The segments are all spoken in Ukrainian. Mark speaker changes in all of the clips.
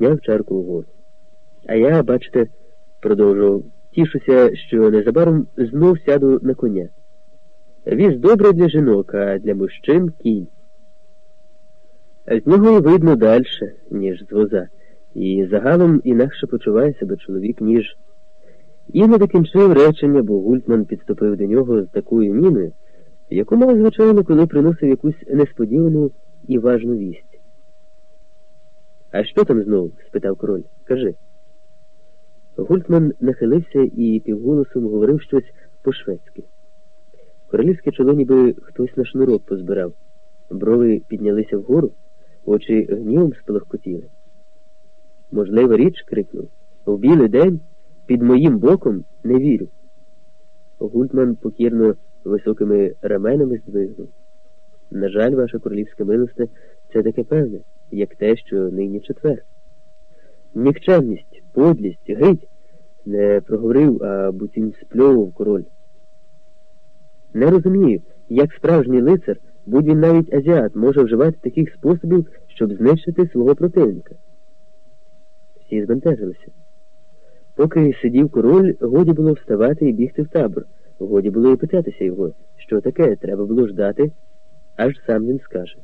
Speaker 1: підняв чарку вгору. А я, бачите, продовжував, тішуся, що незабаром знов сяду на коня. Віз добре для жінок, а для мужчин кінь. З нього й видно дальше, ніж з воза, і загалом інакше почуває себе чоловік, ніж. І не докінчив речення, бо Гультман підступив до нього з такою міною, яку мав, звичайно, коли приносив якусь несподівану і важну вість. А що там знову? спитав король. Кажи. Гультман нахилився і півголосом говорив щось по-шведськи. Королівське чоло ніби хтось на шнурок позбирав. Брови піднялися вгору, очі гнівом спалахкотіли. Можлива річ, крикнув. В білий день під моїм боком не вірю. Гультман покірно високими раменами здвигнув. На жаль, ваша королівська милосте, це таке певне, як те, що нині четвер. Нікчемність, подлість, гить не проговорив, а буцім спльовував король. Не розумію, як справжній лицар, будь він навіть азіат, може вживати таких способів, щоб знищити свого противника. Всі збентежилися. Поки сидів король, годі було вставати і бігти в табор. Годі було і питатися його, що таке, треба було ждати, аж сам він скаже.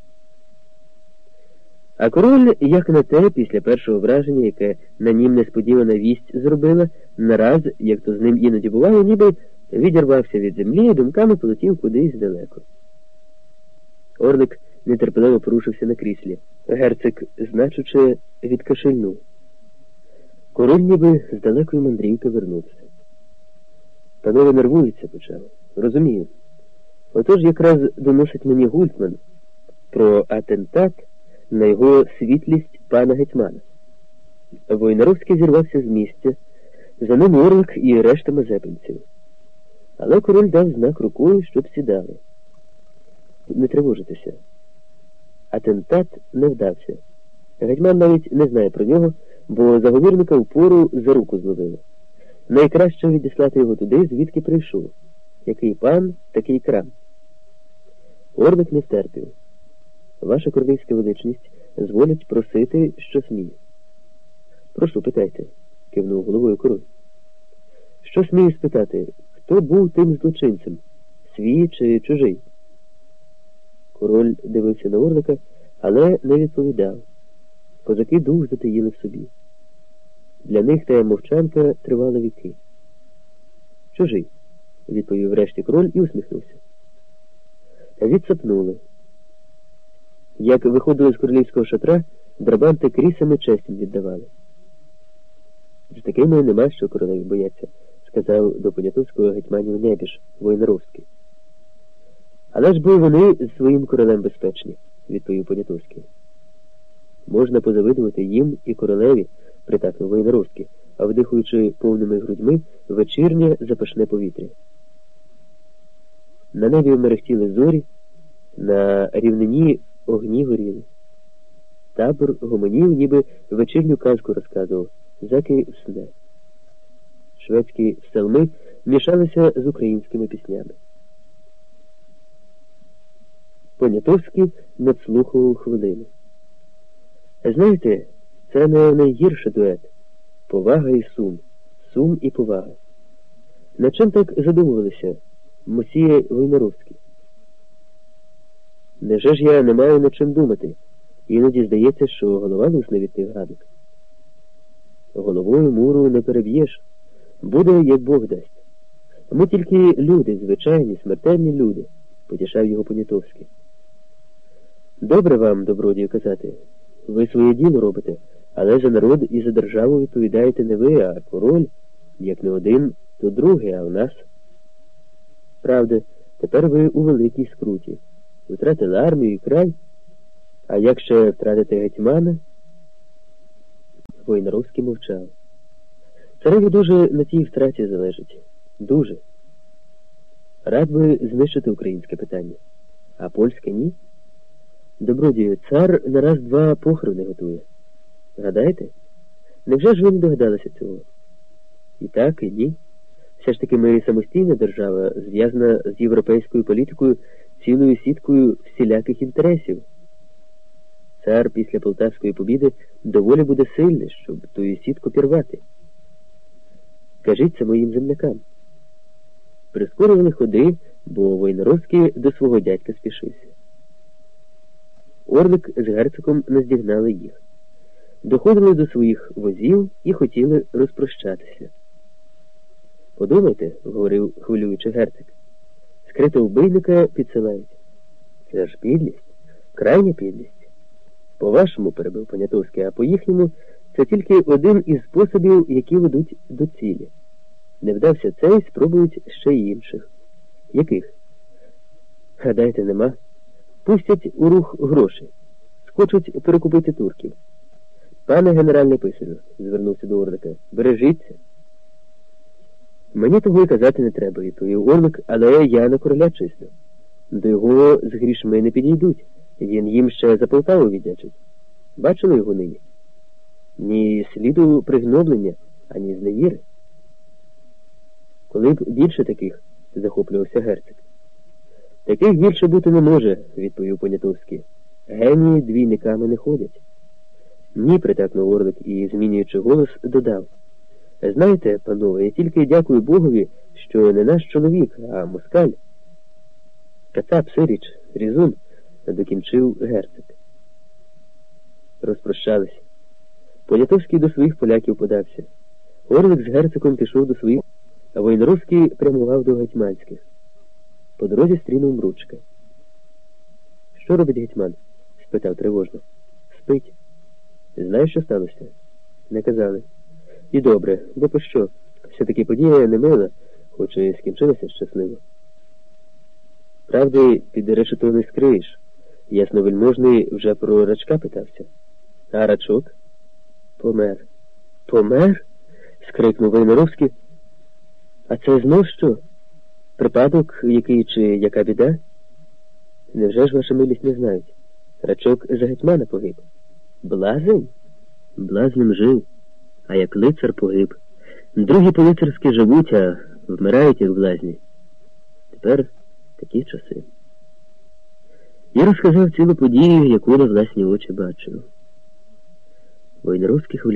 Speaker 1: А король, як на те, після першого враження, яке на нім несподівана вість зробила, нараз, як то з ним іноді бувало, ніби відірвався від землі і думками полетів кудись далеко. Орлик нетерпеливо порушився на кріслі. Герцик, значучи, відкашельнув. Король ніби з далекої мандрівки вернувся. Панове нервуються, почав. Розумію. Отож якраз доносить мені Гультман про атентат на його світлість пана гетьмана. Войнаровський зірвався з місця, за ним Орлик і решта мазепинців. Але король дав знак рукою, щоб сідали. Не тривожитися. Атентат не вдався. Гетьман навіть не знає про нього, бо заговірника впору за руку зловили. Найкраще відіслати його туди, звідки прийшов. Який пан, такий крам. Орлик не втерпів. Ваша королівська величність зволять просити, що сміє. Прошу, питайте, кивнув головою король. Що смію спитати, хто був тим злочинцем? Свій чи чужий? Король дивився на Орлика, але не відповідав. Козаки дух затаїли собі. Для них та мовчанка тривала віки. Чужий, відповів врешті король і усміхнувся. Відсапнули. Як виходили з королівського шатра, драбанти крісами честям віддавали. З такими нема що королеві бояться, сказав до понятовського гетьманів Небіж Войнаровський. Але ж бо вони з своїм королем безпечні, відповів Понятовський. Можна позавидувати їм і королеві, притакнув Войнаровський, а вдихуючи повними грудьми вечірнє запашне повітря. На небі мерехтіли зорі, на рівнині огні горіли. Табор гомонів, ніби вечірню казку розказував, заки сне. Шведські псалми мішалися з українськими піснями. Понятовський надслухував хвилину. Знаєте, це не найгірший дует. Повага і сум, сум і повага. На чим так задумувалися Мосія Войнаровський? Неже ж я не маю над чим думати? Іноді здається, що голова лусне від тих гадок. Головою муру не переб'єш. Буде, як Бог дасть. Ми тільки люди, звичайні, смертельні люди, потішав його Понятовський. Добре вам, добродію, казати. Ви своє діло робите, але за народ і за державу відповідаєте не ви, а король, як не один, то другий, а в нас. Правда, тепер ви у великій скруті. Втратили армію і край, а як ще втратите гетьмана? Войнаровський мовчав. Цареві дуже на цій втраті залежить. Дуже. Рад би знищити українське питання, а польське ні. Добродію, цар на раз два похорони готує. Гадаєте? Невже ж ви не догадалися цього? І так, і ні. Все ж таки ми самостійна держава, зв'язана з європейською політикою цілою сіткою всіляких інтересів. цар після Полтавської побіди доволі буде сильний, щоб ту сітку пірвати. Кажіть це моїм землякам. Прискорювали ходи, бо Войнаровський до свого дядька спішився. Орлик з герциком наздігнали їх. Доходили до своїх возів і хотіли розпрощатися. Подумайте, говорив хвилюючи герцик, скритого вбийника підсилають. Це ж підлість, крайня підлість. По-вашому, перебив Понятовський, а по-їхньому це тільки один із способів, які ведуть до цілі. Не вдався цей, спробують ще й інших. Яких? Гадайте, нема. Пустять у рух гроші, скочуть перекупити турків. Пане генеральний писарю, звернувся до Орлика, бережіться. Мені того й казати не треба, відповів Орлик, але я на короля чисто. До його з грішми не підійдуть. Він їм ще за Полтаву віддячить. Бачили його нині? Ні сліду пригноблення, ані зневіри. Коли б більше таких, захоплювався герцик. Таких більше бути не може, відповів Понятовський. Генії двійниками не ходять. Ні, притакнув Орлик і, змінюючи голос, додав. Знаєте, панове, я тільки дякую Богові, що не наш чоловік, а москаль. Кацап, Сиріч, Різун, докінчив герцик. Розпрощалися. Понятовський до своїх поляків подався. Орлик з герциком пішов до своїх, а Войнаровський прямував до гетьманських. По дорозі стрінув мручка. Що робить гетьман? спитав тривожно. Спить. Знаєш, що сталося? Не казали. І добре, бо по що? Все-таки подія не мила, хоч і скінчилася щасливо. Правди, під решето не скриєш. Ясновельможний вже про рачка питався. А рачок? Помер. Помер? скрикнув Войнаровський. А це знов що? Припадок який чи яка біда? Невже ж ваша милість не знають? Рачок за гетьмана погиб. Блазень? Блазнем жив, а як лицар погиб. Другі по лицарськи живуть, а вмирають як блазні. Тепер такі часи. Я розказав цілу подію, яку на власні очі бачив. Войнаровський хвилював.